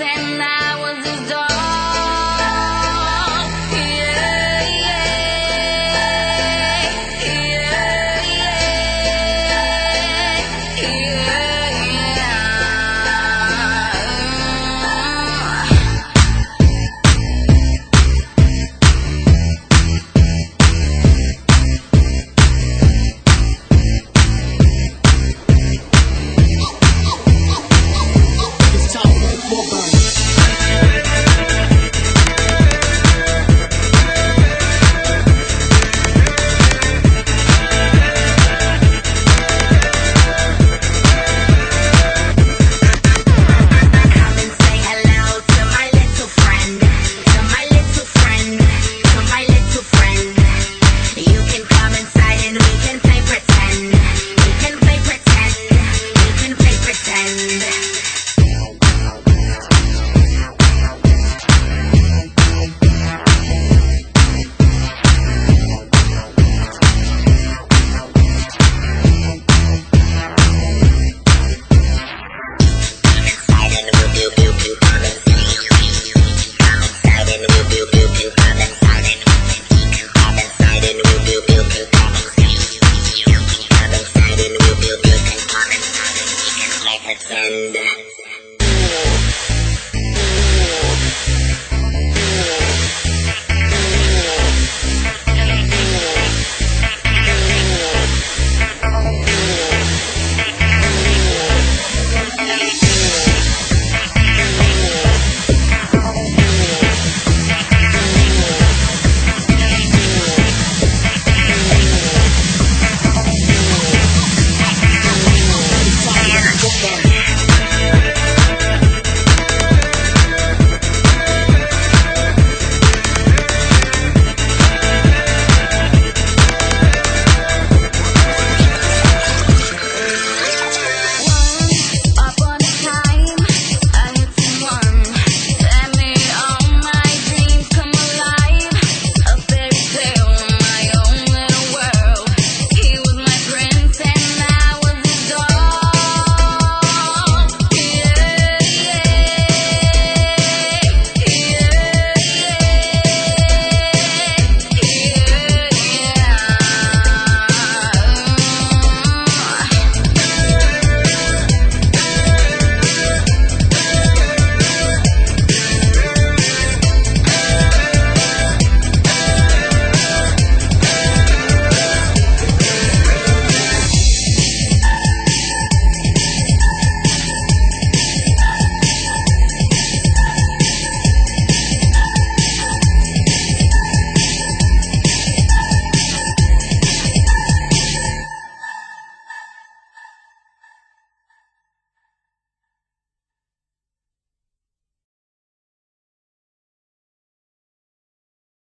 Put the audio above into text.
and I had